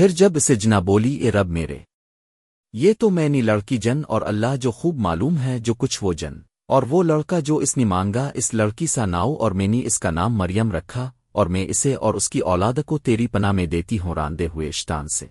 پھر جب اسے جنا بولی، اے رب میرے، یہ تو میں نی لڑکی جن اور اللہ جو خوب معلوم ہے، جو کچھ وہ جن، اور وہ لڑکا جو اس نے مانگا، اس لڑکی سا ناؤ اور میں نے اس کا نام مریم رکھا، اور میں اسے اور اس کی اولاد کو تیری پناہ میں دیتی ہوں، راندے ہوئے اشتان سے۔